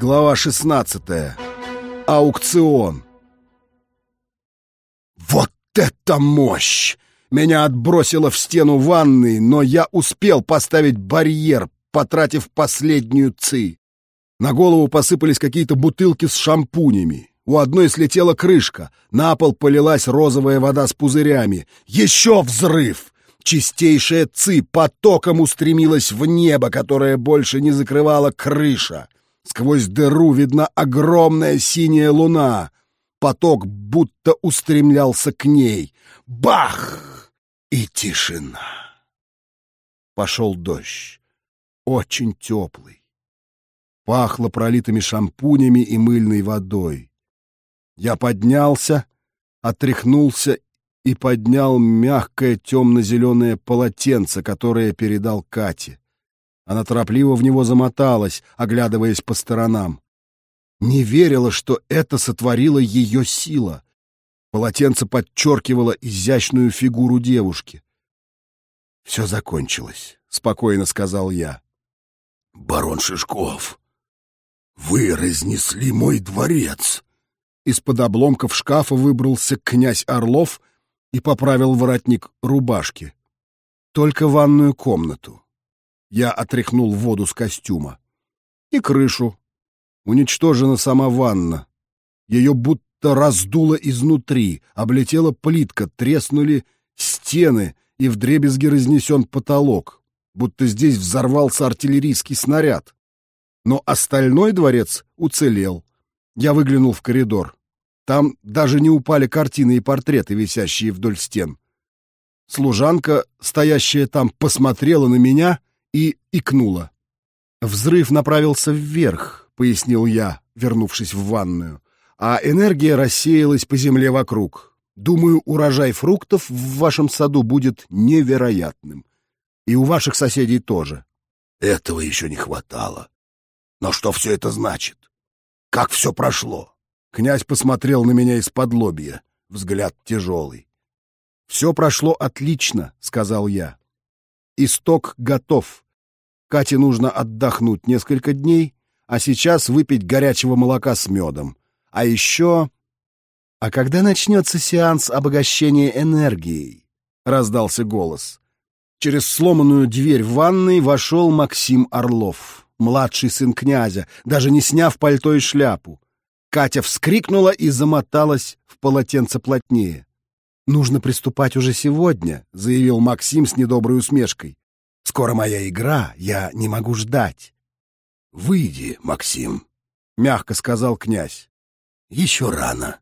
Глава 16. Аукцион. Вот это мощь! Меня отбросило в стену ванной, но я успел поставить барьер, потратив последнюю ци. На голову посыпались какие-то бутылки с шампунями. У одной слетела крышка, на пол полилась розовая вода с пузырями. Еще взрыв! Чистейшая ци потоком устремилась в небо, которое больше не закрывала крыша. Сквозь дыру видна огромная синяя луна. Поток будто устремлялся к ней. Бах! И тишина. Пошел дождь. Очень теплый. Пахло пролитыми шампунями и мыльной водой. Я поднялся, отряхнулся и поднял мягкое темно-зеленое полотенце, которое передал Кате. Она торопливо в него замоталась, оглядываясь по сторонам. Не верила, что это сотворила ее сила. Полотенце подчеркивало изящную фигуру девушки. «Все закончилось», — спокойно сказал я. «Барон Шишков, вы разнесли мой дворец!» Из-под обломков шкафа выбрался князь Орлов и поправил воротник рубашки. Только ванную комнату. Я отряхнул воду с костюма. И крышу. Уничтожена сама ванна. Ее будто раздуло изнутри, облетела плитка, треснули стены, и вдребезги разнесен потолок, будто здесь взорвался артиллерийский снаряд. Но остальной дворец уцелел. Я выглянул в коридор. Там даже не упали картины и портреты, висящие вдоль стен. Служанка, стоящая там, посмотрела на меня и икнула. «Взрыв направился вверх», — пояснил я, вернувшись в ванную, «а энергия рассеялась по земле вокруг. Думаю, урожай фруктов в вашем саду будет невероятным. И у ваших соседей тоже». «Этого еще не хватало. Но что все это значит? Как все прошло?» Князь посмотрел на меня из-под лобья, взгляд тяжелый. «Все прошло отлично», — сказал я. «Исток готов. Кате нужно отдохнуть несколько дней, а сейчас выпить горячего молока с медом. А еще...» «А когда начнется сеанс обогащения энергией?» — раздался голос. Через сломанную дверь в ванной вошел Максим Орлов, младший сын князя, даже не сняв пальто и шляпу. Катя вскрикнула и замоталась в полотенце плотнее. «Нужно приступать уже сегодня», — заявил Максим с недоброй усмешкой. «Скоро моя игра, я не могу ждать». «Выйди, Максим», — мягко сказал князь. «Еще рано».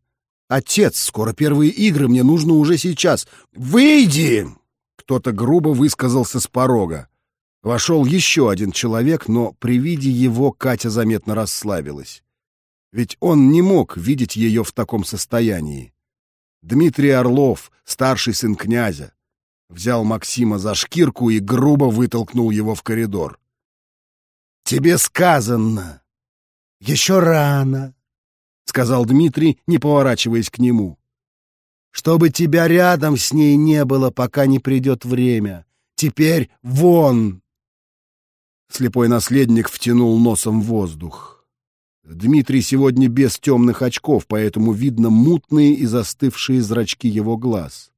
«Отец, скоро первые игры, мне нужно уже сейчас. Выйди!» Кто-то грубо высказался с порога. Вошел еще один человек, но при виде его Катя заметно расслабилась ведь он не мог видеть ее в таком состоянии. Дмитрий Орлов, старший сын князя, взял Максима за шкирку и грубо вытолкнул его в коридор. «Тебе сказано! Еще рано!» — сказал Дмитрий, не поворачиваясь к нему. «Чтобы тебя рядом с ней не было, пока не придет время. Теперь вон!» Слепой наследник втянул носом воздух. Дмитрий сегодня без темных очков, поэтому видно мутные и застывшие зрачки его глаз.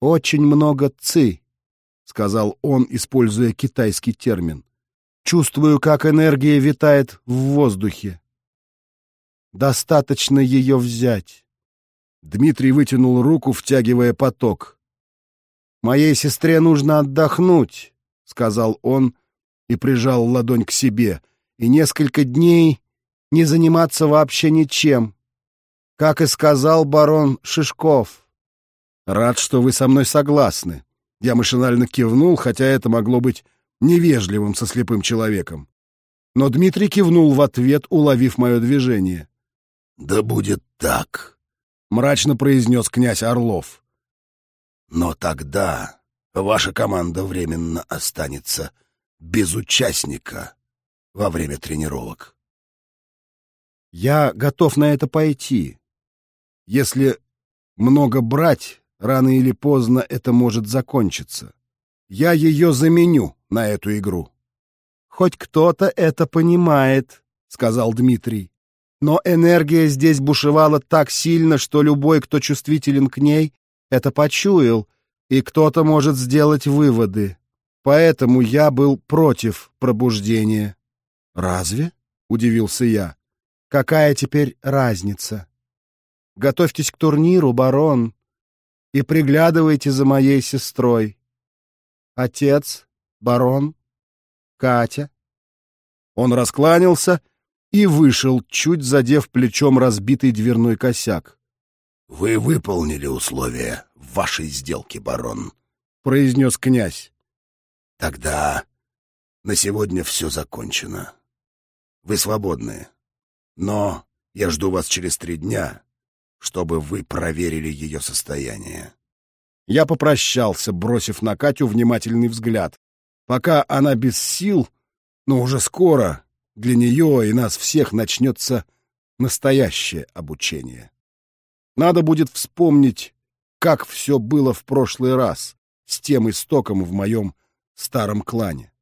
«Очень много ци», — сказал он, используя китайский термин. «Чувствую, как энергия витает в воздухе. Достаточно ее взять». Дмитрий вытянул руку, втягивая поток. «Моей сестре нужно отдохнуть», — сказал он и прижал ладонь к себе. «И несколько дней не заниматься вообще ничем, как и сказал барон Шишков. Рад, что вы со мной согласны. Я машинально кивнул, хотя это могло быть невежливым со слепым человеком. Но Дмитрий кивнул в ответ, уловив мое движение. «Да будет так», — мрачно произнес князь Орлов. «Но тогда ваша команда временно останется без участника во время тренировок». Я готов на это пойти. Если много брать, рано или поздно это может закончиться. Я ее заменю на эту игру. Хоть кто-то это понимает, сказал Дмитрий. Но энергия здесь бушевала так сильно, что любой, кто чувствителен к ней, это почуял, и кто-то может сделать выводы. Поэтому я был против пробуждения. «Разве?» — удивился я. «Какая теперь разница? Готовьтесь к турниру, барон, и приглядывайте за моей сестрой. Отец, барон, Катя». Он раскланялся и вышел, чуть задев плечом разбитый дверной косяк. «Вы выполнили условия вашей сделки, барон», — произнес князь. Тогда на сегодня все закончено. Вы свободны. Но я жду вас через три дня, чтобы вы проверили ее состояние. Я попрощался, бросив на Катю внимательный взгляд. Пока она без сил, но уже скоро для нее и нас всех начнется настоящее обучение. Надо будет вспомнить, как все было в прошлый раз, с тем истоком в моем старом клане.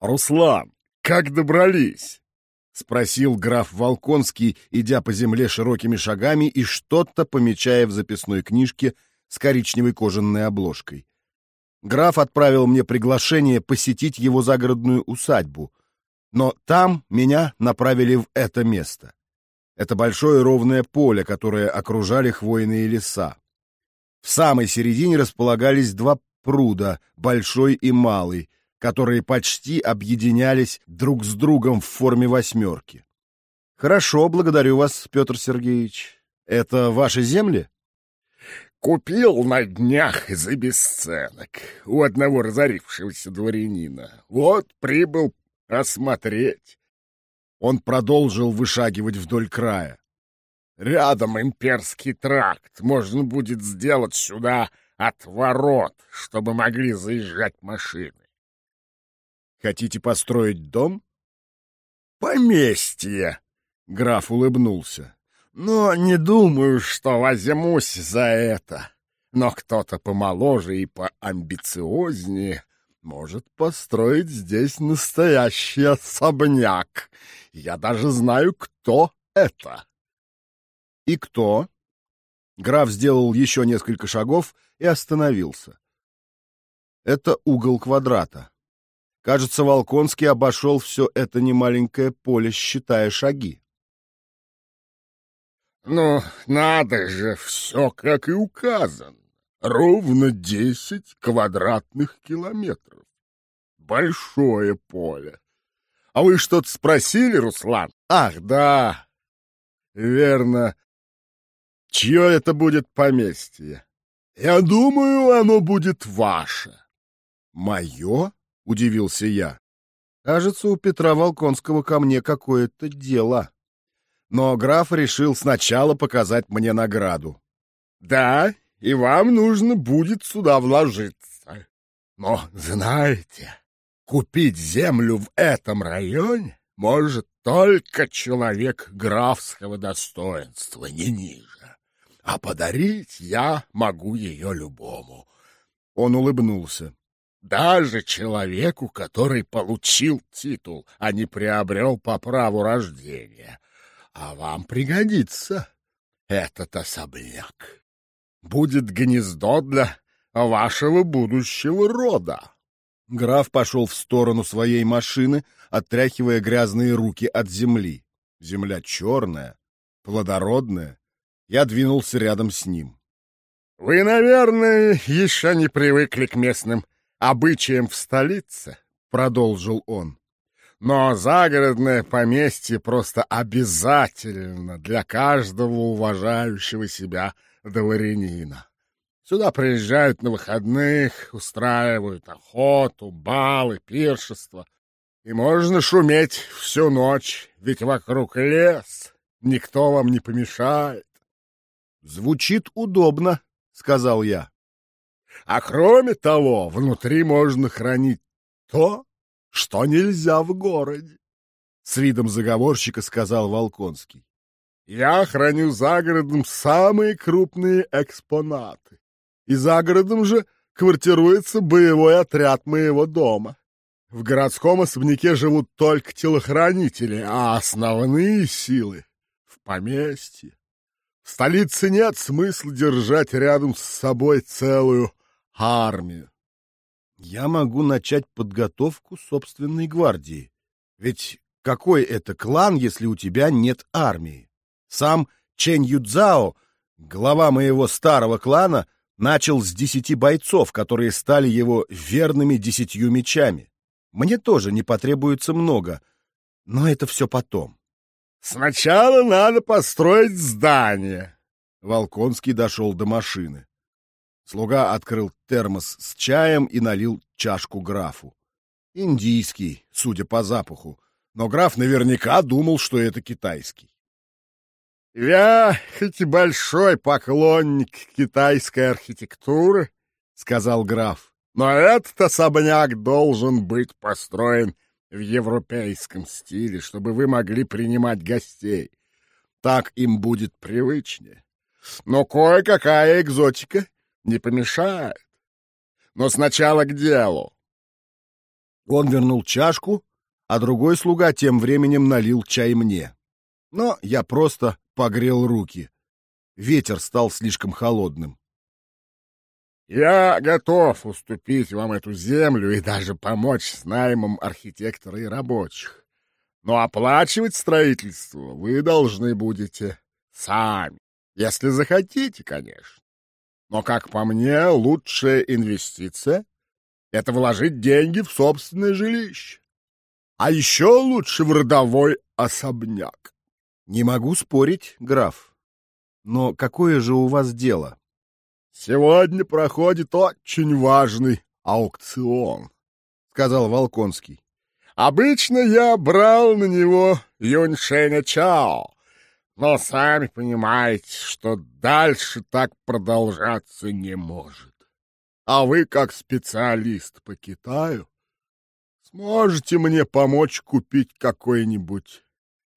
«Руслан, как добрались?» — спросил граф Волконский, идя по земле широкими шагами и что-то помечая в записной книжке с коричневой кожаной обложкой. Граф отправил мне приглашение посетить его загородную усадьбу, но там меня направили в это место. Это большое ровное поле, которое окружали хвойные леса. В самой середине располагались два пруда, большой и малый, которые почти объединялись друг с другом в форме восьмерки. Хорошо, благодарю вас, Петр Сергеевич. Это ваши земли? Купил на днях за бесценок у одного разорившегося дворянина. Вот прибыл осмотреть. Он продолжил вышагивать вдоль края. Рядом имперский тракт. Можно будет сделать сюда от ворот, чтобы могли заезжать машины. Хотите построить дом? Поместье, граф улыбнулся. Но не думаю, что возьмусь за это. Но кто-то помоложе и поамбициознее может построить здесь настоящий особняк. Я даже знаю, кто это. И кто? Граф сделал еще несколько шагов и остановился. Это угол квадрата. Кажется, Волконский обошел все это немаленькое поле, считая шаги. «Ну, надо же, все как и указано. Ровно десять квадратных километров. Большое поле. А вы что-то спросили, Руслан? Ах, да, верно, Чье это будет поместье? Я думаю, оно будет ваше. Мое? — удивился я. Кажется, у Петра Волконского ко мне какое-то дело. Но граф решил сначала показать мне награду. Да, и вам нужно будет сюда вложиться. Но, знаете, купить землю в этом районе может только человек графского достоинства, не ниже а подарить я могу ее любому. Он улыбнулся. Даже человеку, который получил титул, а не приобрел по праву рождения. А вам пригодится этот особняк. Будет гнездо для вашего будущего рода. Граф пошел в сторону своей машины, отряхивая грязные руки от земли. Земля черная, плодородная, я двинулся рядом с ним. «Вы, наверное, еще не привыкли к местным обычаям в столице», — продолжил он. «Но загородное поместье просто обязательно для каждого уважающего себя дворянина. Сюда приезжают на выходных, устраивают охоту, балы, пиршества. И можно шуметь всю ночь, ведь вокруг лес, никто вам не помешает. Звучит удобно, сказал я. А кроме того, внутри можно хранить то, что нельзя в городе. С видом заговорщика сказал Волконский. Я храню за городом самые крупные экспонаты. И за городом же квартируется боевой отряд моего дома. В городском особняке живут только телохранители, а основные силы — в поместье. В столице нет смысла держать рядом с собой целую армию. Я могу начать подготовку собственной гвардии. Ведь какой это клан, если у тебя нет армии? Сам Чэнь Юдзао, глава моего старого клана, начал с десяти бойцов, которые стали его верными десятью мечами. Мне тоже не потребуется много, но это все потом. Сначала надо построить здание. Волконский дошел до машины. Слуга открыл термос с чаем и налил чашку графу. Индийский, судя по запаху, но граф наверняка думал, что это китайский. «Я хоть и большой поклонник китайской архитектуры, — сказал граф, — но этот особняк должен быть построен в европейском стиле, чтобы вы могли принимать гостей. Так им будет привычнее. Но кое-какая экзотика не помешает. Но сначала к делу. Он вернул чашку, а другой слуга тем временем налил чай мне. Но я просто погрел руки. Ветер стал слишком холодным. «Я готов уступить вам эту землю и даже помочь с наймом архитектора и рабочих. Но оплачивать строительство вы должны будете сами, если захотите, конечно. Но, как по мне, лучшая инвестиция — это вложить деньги в собственное жилище. А еще лучше в родовой особняк. Не могу спорить, граф. Но какое же у вас дело? Сегодня проходит очень важный аукцион, сказал Волконский. Обычно я брал на него Юньшеня Чао, но сами понимаете, что дальше так продолжаться не может. А вы, как специалист по Китаю, сможете мне помочь купить какой-нибудь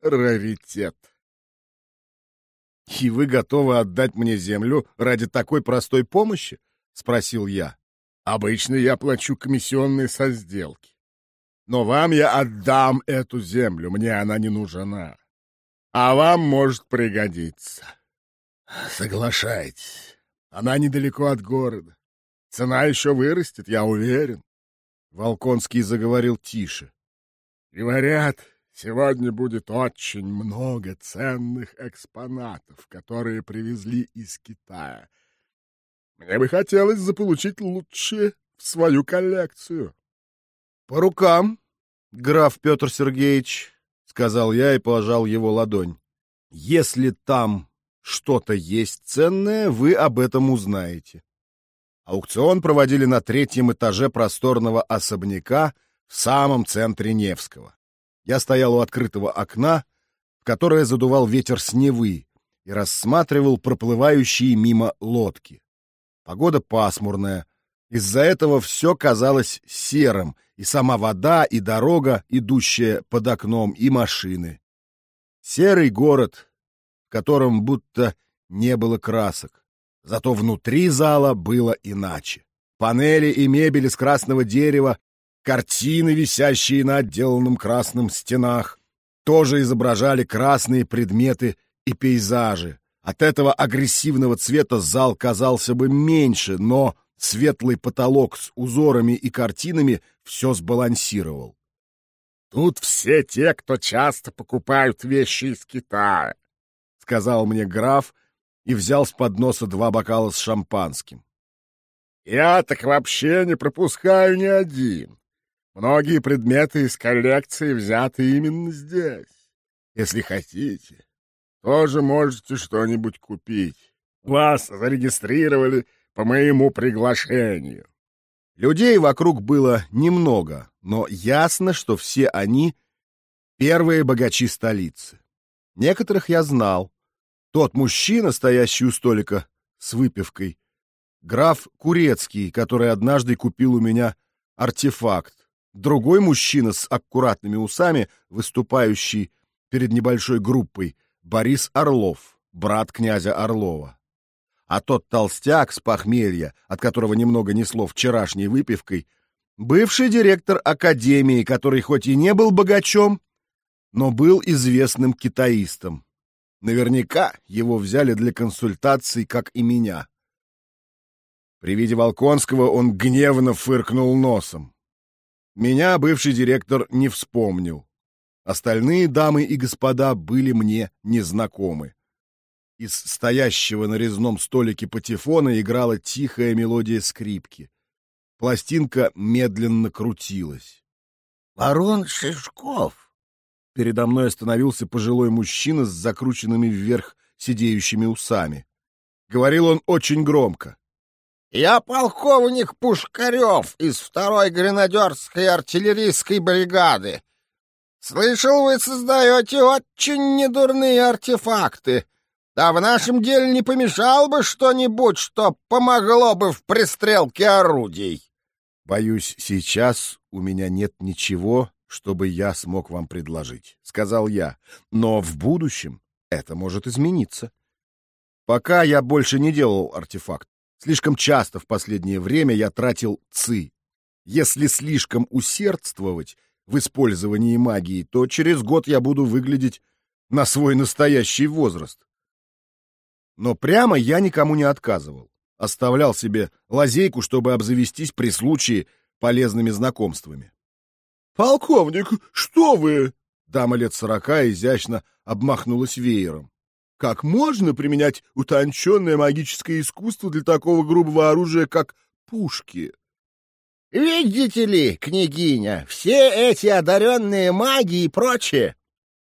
раритет. — И вы готовы отдать мне землю ради такой простой помощи? — спросил я. — Обычно я плачу комиссионные со сделки. Но вам я отдам эту землю, мне она не нужна. А вам может пригодиться. Соглашайтесь, она недалеко от города. Цена еще вырастет, я уверен. Волконский заговорил тише. Говорят, Сегодня будет очень много ценных экспонатов, которые привезли из Китая. Мне бы хотелось заполучить лучшие в свою коллекцию. — По рукам, граф Петр Сергеевич, — сказал я и положил его ладонь. — Если там что-то есть ценное, вы об этом узнаете. Аукцион проводили на третьем этаже просторного особняка в самом центре Невского. Я стоял у открытого окна, в которое задувал ветер с Невы, и рассматривал проплывающие мимо лодки. Погода пасмурная. Из-за этого все казалось серым, и сама вода, и дорога, идущая под окном, и машины. Серый город, в котором будто не было красок. Зато внутри зала было иначе. Панели и мебель из красного дерева Картины, висящие на отделанном красном стенах, тоже изображали красные предметы и пейзажи. От этого агрессивного цвета зал казался бы меньше, но светлый потолок с узорами и картинами все сбалансировал. «Тут все те, кто часто покупают вещи из Китая», — сказал мне граф и взял с подноса два бокала с шампанским. «Я так вообще не пропускаю ни один. Многие предметы из коллекции взяты именно здесь. Если хотите, тоже можете что-нибудь купить. Вас зарегистрировали по моему приглашению. Людей вокруг было немного, но ясно, что все они — первые богачи столицы. Некоторых я знал. Тот мужчина, стоящий у столика с выпивкой, граф Курецкий, который однажды купил у меня артефакт, Другой мужчина с аккуратными усами, выступающий перед небольшой группой, Борис Орлов, брат князя Орлова. А тот толстяк с похмелья, от которого немного несло вчерашней выпивкой, бывший директор академии, который хоть и не был богачом, но был известным китаистом. Наверняка его взяли для консультаций, как и меня. При виде Волконского он гневно фыркнул носом. Меня бывший директор не вспомнил. Остальные дамы и господа были мне незнакомы. Из стоящего на резном столике патефона играла тихая мелодия скрипки. Пластинка медленно крутилась. «Барон Шишков!» Передо мной остановился пожилой мужчина с закрученными вверх сидеющими усами. Говорил он очень громко. «Я полковник Пушкарев из второй гренадерской артиллерийской бригады. Слышал, вы создаете очень недурные артефакты. Да в нашем деле не помешал бы что-нибудь, что помогло бы в пристрелке орудий». «Боюсь, сейчас у меня нет ничего, чтобы я смог вам предложить», — сказал я. «Но в будущем это может измениться. Пока я больше не делал артефакт. Слишком часто в последнее время я тратил ци. Если слишком усердствовать в использовании магии, то через год я буду выглядеть на свой настоящий возраст. Но прямо я никому не отказывал оставлял себе лазейку, чтобы обзавестись при случае полезными знакомствами. «Полковник, что вы?» Дама лет сорока изящно обмахнулась веером. «Как можно применять утонченное магическое искусство для такого грубого оружия, как пушки?» «Видите ли, княгиня, все эти одаренные маги и прочее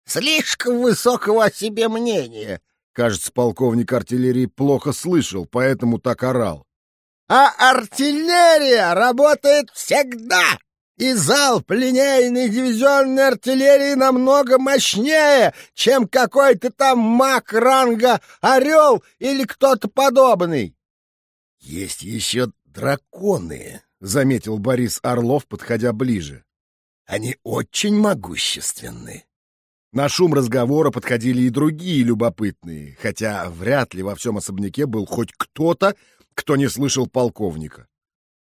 слишком высокого о себе мнения. Кажется, полковник артиллерии плохо слышал, поэтому так орал. «А артиллерия работает всегда!» И залп линейной дивизионной артиллерии намного мощнее, чем какой-то там маг ранга «Орел» или кто-то подобный. — Есть еще драконы, — заметил Борис Орлов, подходя ближе. — Они очень могущественны. На шум разговора подходили и другие любопытные, хотя вряд ли во всем особняке был хоть кто-то, кто не слышал полковника.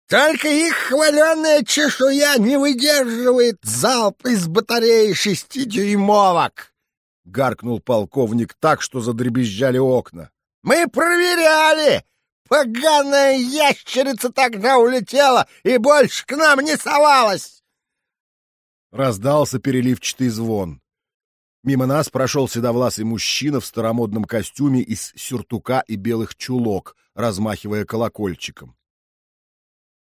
«Только их хваленная чешуя не выдерживает залп из батареи шестидюймовок!» — гаркнул полковник так, что задребезжали окна. «Мы проверяли! Поганая ящерица тогда улетела и больше к нам не совалась!» Раздался переливчатый звон. Мимо нас прошел седовласый мужчина в старомодном костюме из сюртука и белых чулок, размахивая колокольчиком.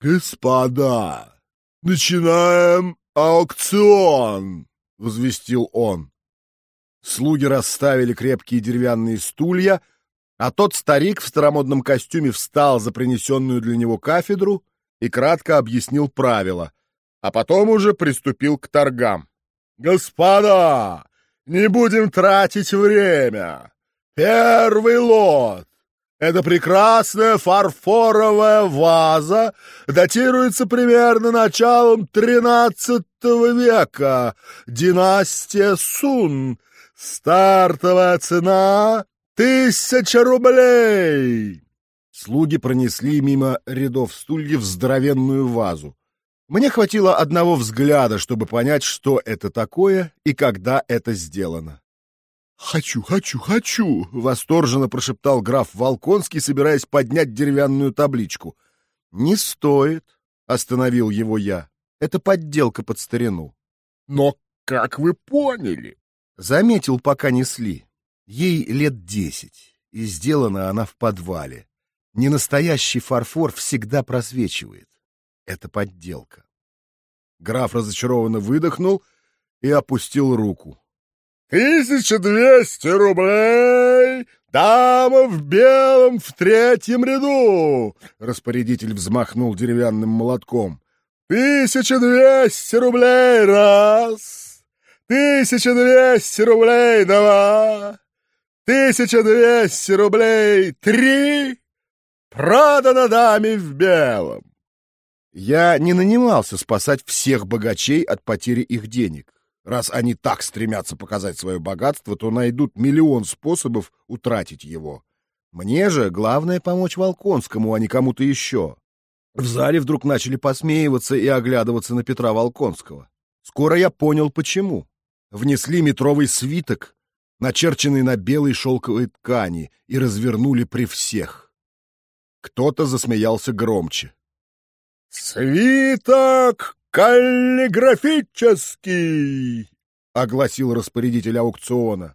«Господа, начинаем аукцион!» — возвестил он. Слуги расставили крепкие деревянные стулья, а тот старик в старомодном костюме встал за принесенную для него кафедру и кратко объяснил правила, а потом уже приступил к торгам. «Господа, не будем тратить время. Первый лот. Это прекрасная фарфоровая ваза, датируется примерно началом XIII века. Династия Сун. Стартовая цена — тысяча рублей. Слуги пронесли мимо рядов стульев здоровенную вазу. Мне хватило одного взгляда, чтобы понять, что это такое и когда это сделано. «Хочу, хочу, хочу!» — восторженно прошептал граф Волконский, собираясь поднять деревянную табличку. «Не стоит!» — остановил его я. «Это подделка под старину». «Но как вы поняли?» Заметил, пока несли. Ей лет десять, и сделана она в подвале. Ненастоящий фарфор всегда просвечивает. Это подделка. Граф разочарованно выдохнул и опустил руку. «Тысяча двести рублей! Дама в белом в третьем ряду!» Распорядитель взмахнул деревянным молотком. «Тысяча двести рублей раз! Тысяча двести рублей два! Тысяча двести рублей три! Продано даме в белом!» Я не нанимался спасать всех богачей от потери их денег. Раз они так стремятся показать свое богатство, то найдут миллион способов утратить его. Мне же главное помочь Волконскому, а не кому-то еще. В зале вдруг начали посмеиваться и оглядываться на Петра Волконского. Скоро я понял, почему. Внесли метровый свиток, начерченный на белой шелковой ткани, и развернули при всех. Кто-то засмеялся громче. «Свиток каллиграфический!» — огласил распорядитель аукциона.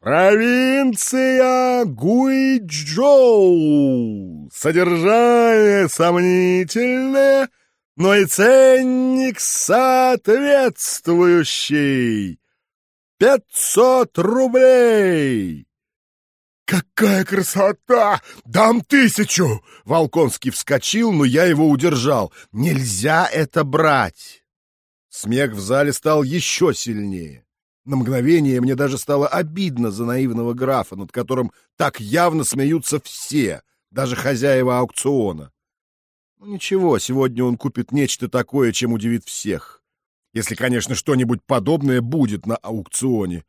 «Провинция Гуйчжоу! Содержание сомнительное, но и ценник соответствующий. Пятьсот рублей!» «Какая красота! Дам тысячу!» Волконский вскочил, но я его удержал. «Нельзя это брать!» Смех в зале стал еще сильнее. На мгновение мне даже стало обидно за наивного графа, над которым так явно смеются все, даже хозяева аукциона. Ну ничего, сегодня он купит нечто такое, чем удивит всех. Если, конечно, что-нибудь подобное будет на аукционе.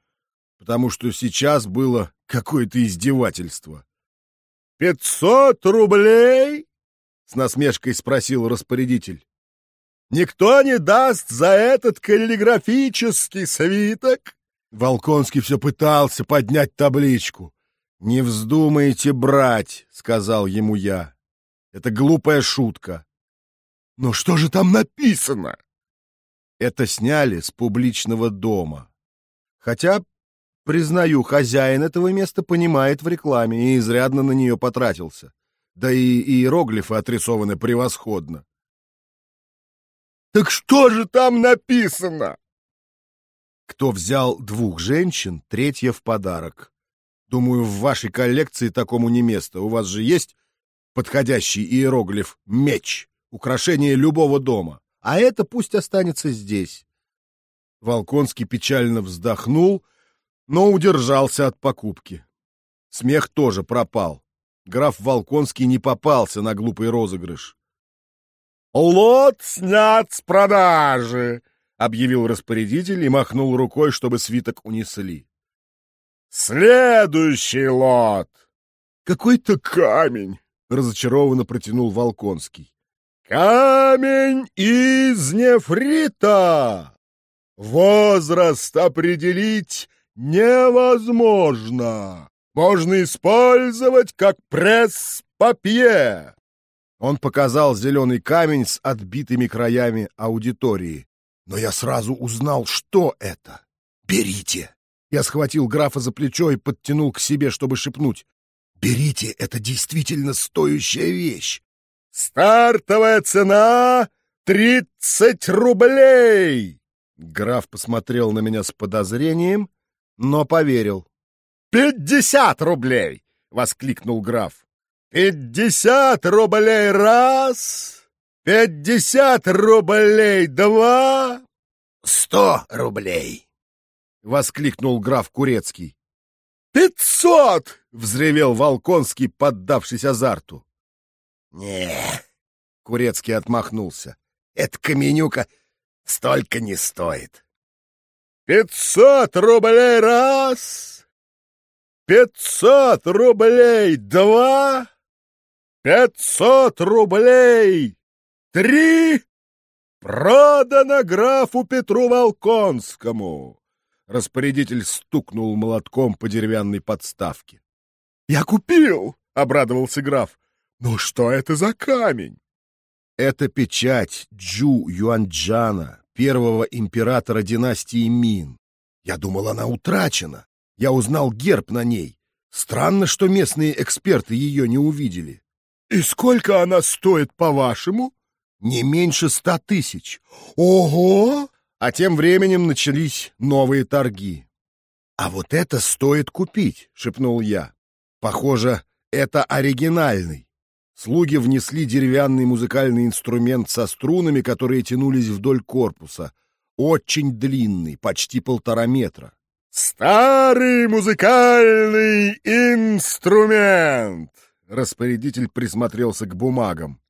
Потому что сейчас было какое-то издевательство. «Пятьсот рублей?» — с насмешкой спросил распорядитель. Никто не даст за этот каллиграфический свиток. Волконский все пытался поднять табличку. «Не вздумайте брать», — сказал ему я. «Это глупая шутка». «Но что же там написано?» Это сняли с публичного дома. Хотя, признаю, хозяин этого места понимает в рекламе и изрядно на нее потратился. Да и иероглифы отрисованы превосходно. Так что же там написано? Кто взял двух женщин, третья в подарок. Думаю, в вашей коллекции такому не место. У вас же есть подходящий иероглиф «меч», украшение любого дома. А это пусть останется здесь. Волконский печально вздохнул, но удержался от покупки. Смех тоже пропал. Граф Волконский не попался на глупый розыгрыш. «Лот снят с продажи!» — объявил распорядитель и махнул рукой, чтобы свиток унесли. «Следующий лот!» «Какой-то камень!» — разочарованно протянул Волконский. «Камень из нефрита! Возраст определить невозможно. Можно использовать как пресс-папье. Он показал зеленый камень с отбитыми краями аудитории. Но я сразу узнал, что это. «Берите!» Я схватил графа за плечо и подтянул к себе, чтобы шепнуть. «Берите, это действительно стоящая вещь!» «Стартовая цена — тридцать рублей!» Граф посмотрел на меня с подозрением, но поверил. «Пятьдесят рублей!» — воскликнул граф. «Пятьдесят рублей раз! Пятьдесят рублей два!» «Сто рублей!» — воскликнул граф Курецкий. «Пятьсот!» — взревел Волконский, поддавшись азарту. «Не!» — Курецкий отмахнулся. «Эта каменюка столько не стоит!» «Пятьсот рублей раз! Пятьсот рублей два!» Пятьсот рублей! Три! Продано графу Петру Волконскому!» Распорядитель стукнул молотком по деревянной подставке. «Я купил!» — обрадовался граф. «Ну что это за камень?» «Это печать Джу Юанджана, первого императора династии Мин. Я думал, она утрачена. Я узнал герб на ней. Странно, что местные эксперты ее не увидели. «И сколько она стоит, по-вашему?» «Не меньше ста тысяч». «Ого!» А тем временем начались новые торги. «А вот это стоит купить», — шепнул я. «Похоже, это оригинальный». Слуги внесли деревянный музыкальный инструмент со струнами, которые тянулись вдоль корпуса. Очень длинный, почти полтора метра. «Старый музыкальный инструмент!» Распорядитель присмотрелся к бумагам.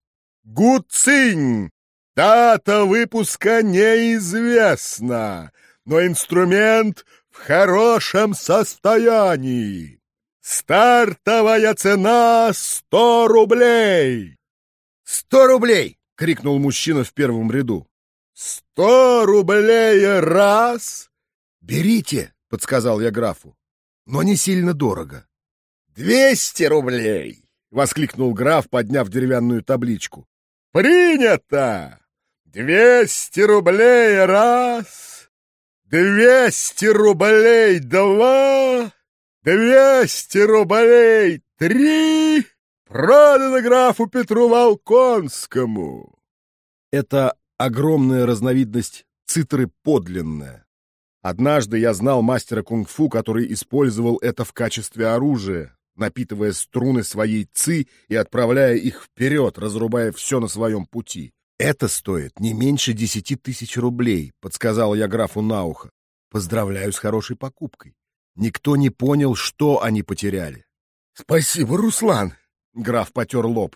«Гуцинь! Дата выпуска неизвестна, но инструмент в хорошем состоянии. Стартовая цена — сто рублей!» «Сто рублей!» — крикнул мужчина в первом ряду. «Сто рублей раз!» «Берите!» — подсказал я графу. «Но не сильно дорого». «Двести рублей!» — воскликнул граф, подняв деревянную табличку. «Принято! Двести рублей раз! Двести рублей два! Двести рублей три! Продано графу Петру Волконскому!» Это огромная разновидность цитры подлинная. Однажды я знал мастера кунг-фу, который использовал это в качестве оружия, напитывая струны своей ци и отправляя их вперед, разрубая все на своем пути. «Это стоит не меньше десяти тысяч рублей», — подсказал я графу на ухо. «Поздравляю с хорошей покупкой. Никто не понял, что они потеряли». «Спасибо, Руслан», — граф потер лоб.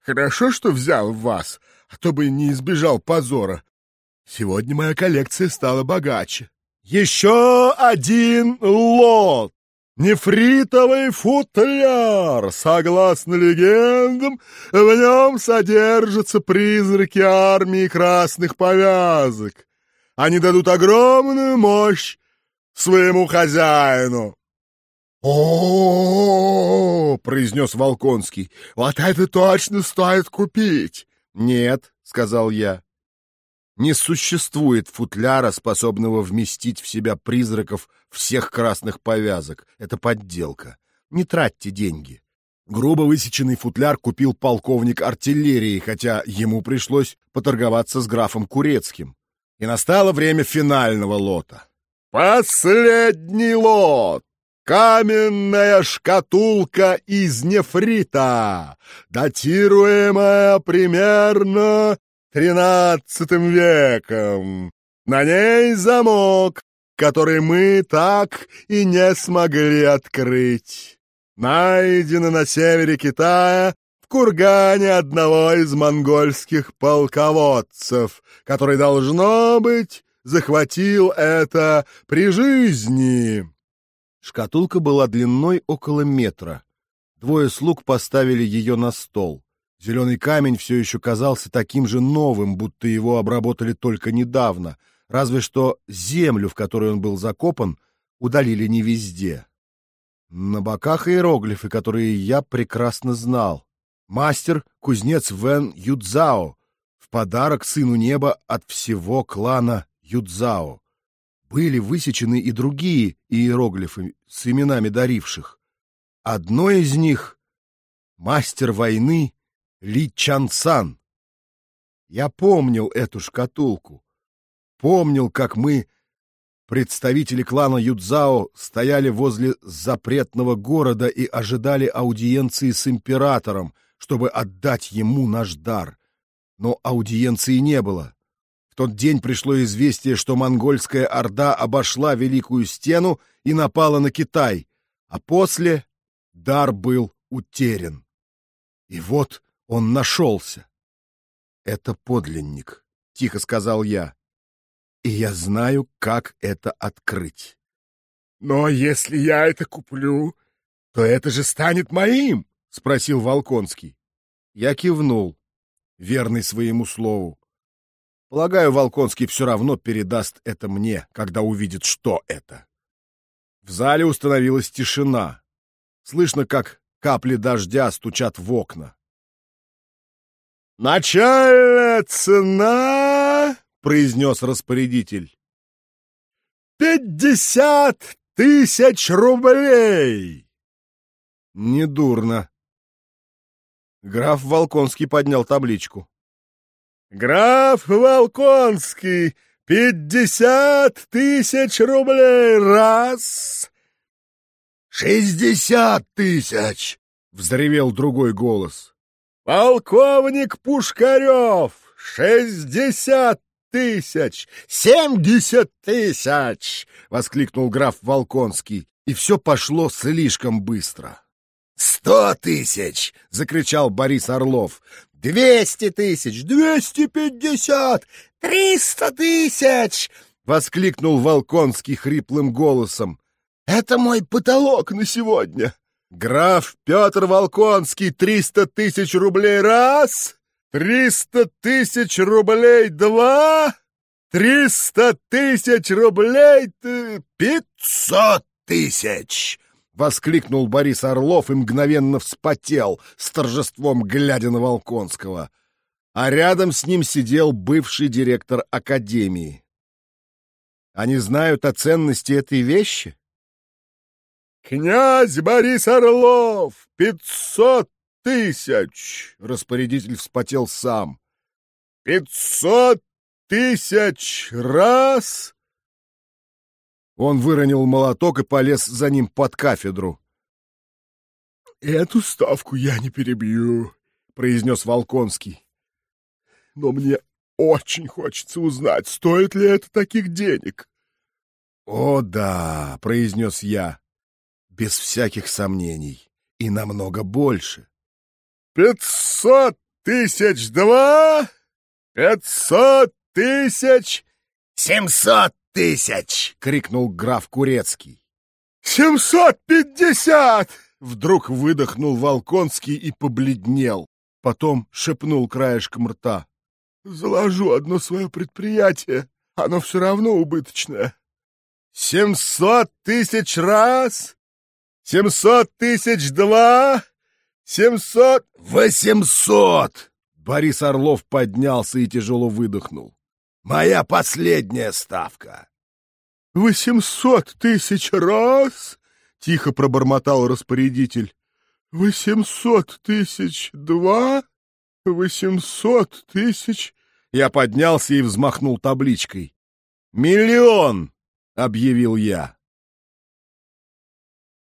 «Хорошо, что взял вас, а то бы не избежал позора. Сегодня моя коллекция стала богаче». «Еще один лот!» Нефритовый футляр. Согласно легендам, в нем содержатся призраки армии красных повязок. Они дадут огромную мощь своему хозяину. О, произнес Волконский. Вот это точно стоит купить. Нет, сказал я. Не существует футляра, способного вместить в себя призраков всех красных повязок. Это подделка. Не тратьте деньги. Грубо высеченный футляр купил полковник артиллерии, хотя ему пришлось поторговаться с графом Курецким. И настало время финального лота. Последний лот! Каменная шкатулка из нефрита, датируемая примерно тринадцатым веком. На ней замок, который мы так и не смогли открыть. Найдено на севере Китая в кургане одного из монгольских полководцев, который, должно быть, захватил это при жизни. Шкатулка была длиной около метра. Двое слуг поставили ее на стол. Зеленый камень все еще казался таким же новым, будто его обработали только недавно, разве что землю, в которой он был закопан, удалили не везде. На боках иероглифы, которые я прекрасно знал. Мастер, кузнец Вен Юдзао, в подарок сыну неба от всего клана Юдзао. Были высечены и другие иероглифы с именами даривших. Одно из них — мастер войны ли Чан-сан. Я помнил эту шкатулку. Помнил, как мы, представители клана Юдзао, стояли возле запретного города и ожидали аудиенции с императором, чтобы отдать ему наш дар. Но аудиенции не было. В тот день пришло известие, что монгольская орда обошла Великую Стену и напала на Китай, а после дар был утерян. И вот он нашелся. Это подлинник, тихо сказал я. И я знаю, как это открыть. Но если я это куплю, то это же станет моим, спросил Волконский. Я кивнул, верный своему слову. Полагаю, Волконский все равно передаст это мне, когда увидит, что это. В зале установилась тишина. Слышно, как капли дождя стучат в окна. «Начальная цена!» — произнес распорядитель. «Пятьдесят тысяч рублей!» «Недурно». Граф Волконский поднял табличку. «Граф Волконский, пятьдесят тысяч рублей раз!» «Шестьдесят тысяч!» — взревел другой голос. «Полковник Пушкарев! Шестьдесят тысяч! Семьдесят тысяч!» — воскликнул граф Волконский, и все пошло слишком быстро. «Сто тысяч!» — закричал Борис Орлов. «Двести тысяч! Двести пятьдесят! Триста тысяч!» — воскликнул Волконский хриплым голосом. «Это мой потолок на сегодня!» Граф Петр Волконский, триста тысяч рублей раз! Триста тысяч рублей два? Триста тысяч рублей? Пятьсот тысяч! — воскликнул Борис Орлов и мгновенно вспотел, с торжеством глядя на Волконского. А рядом с ним сидел бывший директор Академии. Они знают о ценности этой вещи? «Князь Борис Орлов! Пятьсот тысяч!» Распорядитель вспотел сам. «Пятьсот тысяч раз!» Он выронил молоток и полез за ним под кафедру. «Эту ставку я не перебью», — произнес Волконский. «Но мне очень хочется узнать, стоит ли это таких денег». «О да», — произнес я, — «без всяких сомнений, и намного больше». «Пятьсот тысяч два? Пятьсот тысяч? Семьсот тысяч!» — крикнул граф Курецкий. «Семьсот пятьдесят!» Вдруг выдохнул Волконский и побледнел. Потом шепнул краешком рта. «Заложу одно свое предприятие. Оно все равно убыточное. Семьсот тысяч раз? Семьсот тысяч два? Семьсот...» «Восемьсот!» Борис Орлов поднялся и тяжело выдохнул. Моя последняя ставка. «Восемьсот тысяч раз?» — тихо пробормотал распорядитель. «Восемьсот тысяч два? Восемьсот тысяч...» Я поднялся и взмахнул табличкой. «Миллион!» — объявил я.